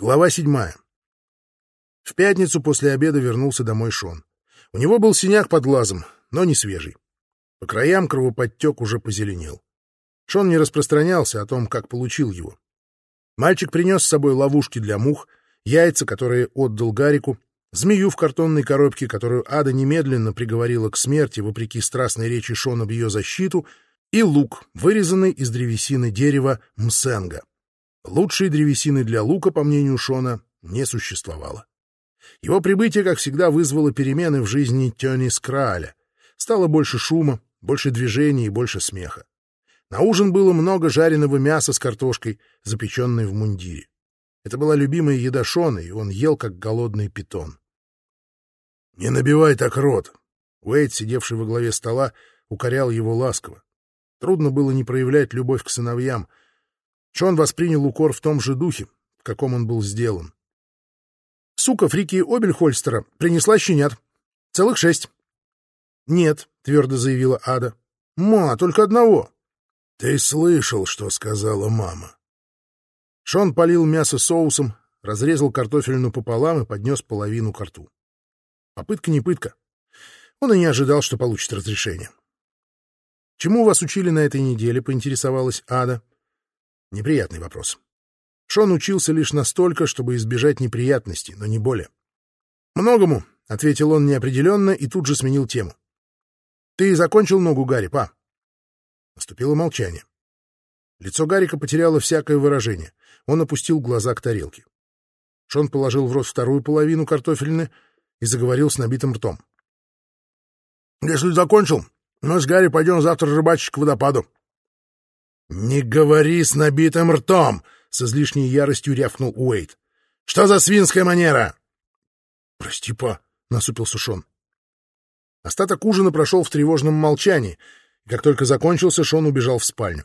Глава седьмая. В пятницу после обеда вернулся домой Шон. У него был синяк под глазом, но не свежий. По краям кровоподтек уже позеленел. Шон не распространялся о том, как получил его. Мальчик принес с собой ловушки для мух, яйца, которые отдал Гарику, змею в картонной коробке, которую Ада немедленно приговорила к смерти, вопреки страстной речи Шона в ее защиту, и лук, вырезанный из древесины дерева мсенга. Лучшей древесины для лука, по мнению Шона, не существовало. Его прибытие, как всегда, вызвало перемены в жизни Тёни Скрааля. Стало больше шума, больше движений и больше смеха. На ужин было много жареного мяса с картошкой, запеченной в мундире. Это была любимая еда Шона, и он ел, как голодный питон. «Не набивай так рот!» Уэйд, сидевший во главе стола, укорял его ласково. Трудно было не проявлять любовь к сыновьям, Шон воспринял укор в том же духе, в каком он был сделан. Сука Фрики Обельхольстера принесла щенят. Целых шесть. «Нет», — твердо заявила Ада. «Ма, только одного». «Ты слышал, что сказала мама?» Шон полил мясо соусом, разрезал картофельную пополам и поднес половину к рту. Попытка не пытка. Он и не ожидал, что получит разрешение. «Чему вас учили на этой неделе?» — поинтересовалась Ада. Неприятный вопрос. Шон учился лишь настолько, чтобы избежать неприятностей, но не более. «Многому», — ответил он неопределенно и тут же сменил тему. «Ты закончил ногу, Гарри, па?» Наступило молчание. Лицо Гарика потеряло всякое выражение. Он опустил глаза к тарелке. Шон положил в рот вторую половину картофельны и заговорил с набитым ртом. «Если закончил, мы с Гарри пойдем завтра рыбачить к водопаду. «Не говори с набитым ртом!» — с излишней яростью рявкнул Уэйт. «Что за свинская манера?» «Прости, па», — насупился Шон. Остаток ужина прошел в тревожном молчании, и как только закончился, Шон убежал в спальню.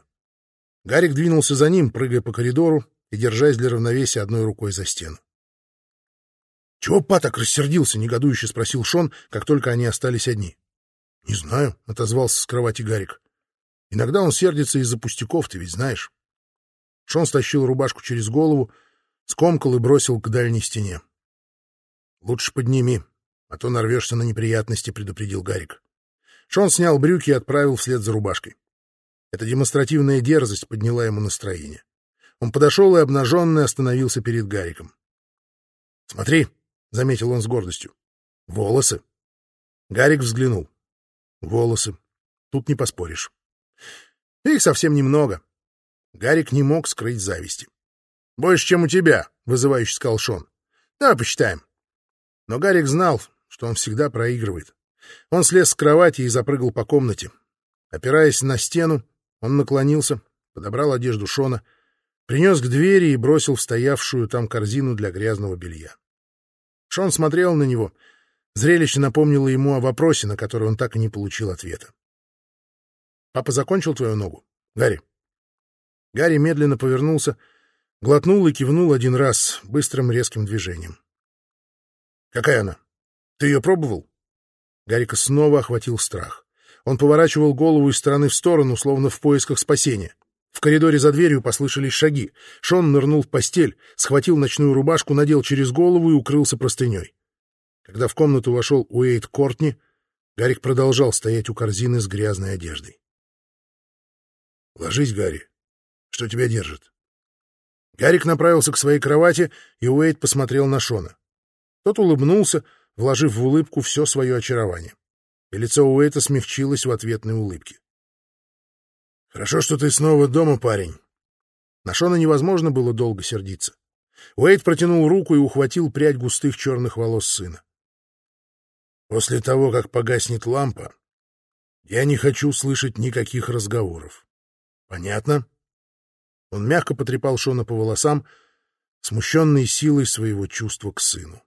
Гарик двинулся за ним, прыгая по коридору и держась для равновесия одной рукой за стену. «Чего па так рассердился?» — негодующе спросил Шон, как только они остались одни. «Не знаю», — отозвался с кровати Гарик. Иногда он сердится из-за пустяков, ты ведь знаешь. Шон стащил рубашку через голову, скомкал и бросил к дальней стене. — Лучше подними, а то нарвешься на неприятности, — предупредил Гарик. Шон снял брюки и отправил вслед за рубашкой. Эта демонстративная дерзость подняла ему настроение. Он подошел и обнаженный остановился перед Гариком. — Смотри, — заметил он с гордостью, — волосы. Гарик взглянул. — Волосы. Тут не поспоришь. Их совсем немного. Гарик не мог скрыть зависти. «Больше, чем у тебя», — вызывающе сказал Шон. «Давай посчитаем». Но Гарик знал, что он всегда проигрывает. Он слез с кровати и запрыгал по комнате. Опираясь на стену, он наклонился, подобрал одежду Шона, принес к двери и бросил в стоявшую там корзину для грязного белья. Шон смотрел на него. Зрелище напомнило ему о вопросе, на который он так и не получил ответа. Папа закончил твою ногу? Гарри. Гарри медленно повернулся, глотнул и кивнул один раз быстрым резким движением. Какая она? Ты ее пробовал? Гарика снова охватил страх. Он поворачивал голову из стороны в сторону, словно в поисках спасения. В коридоре за дверью послышались шаги. Шон нырнул в постель, схватил ночную рубашку, надел через голову и укрылся простыней. Когда в комнату вошел Уэйд Кортни, Гарик продолжал стоять у корзины с грязной одеждой. — Ложись, Гарри. Что тебя держит? Гарик направился к своей кровати, и Уэйд посмотрел на Шона. Тот улыбнулся, вложив в улыбку все свое очарование. И лицо Уэйта смягчилось в ответной улыбке. — Хорошо, что ты снова дома, парень. На Шона невозможно было долго сердиться. Уэйд протянул руку и ухватил прядь густых черных волос сына. «После того, как погаснет лампа, я не хочу слышать никаких разговоров. Понятно. Он мягко потрепал Шона по волосам, смущенный силой своего чувства к сыну.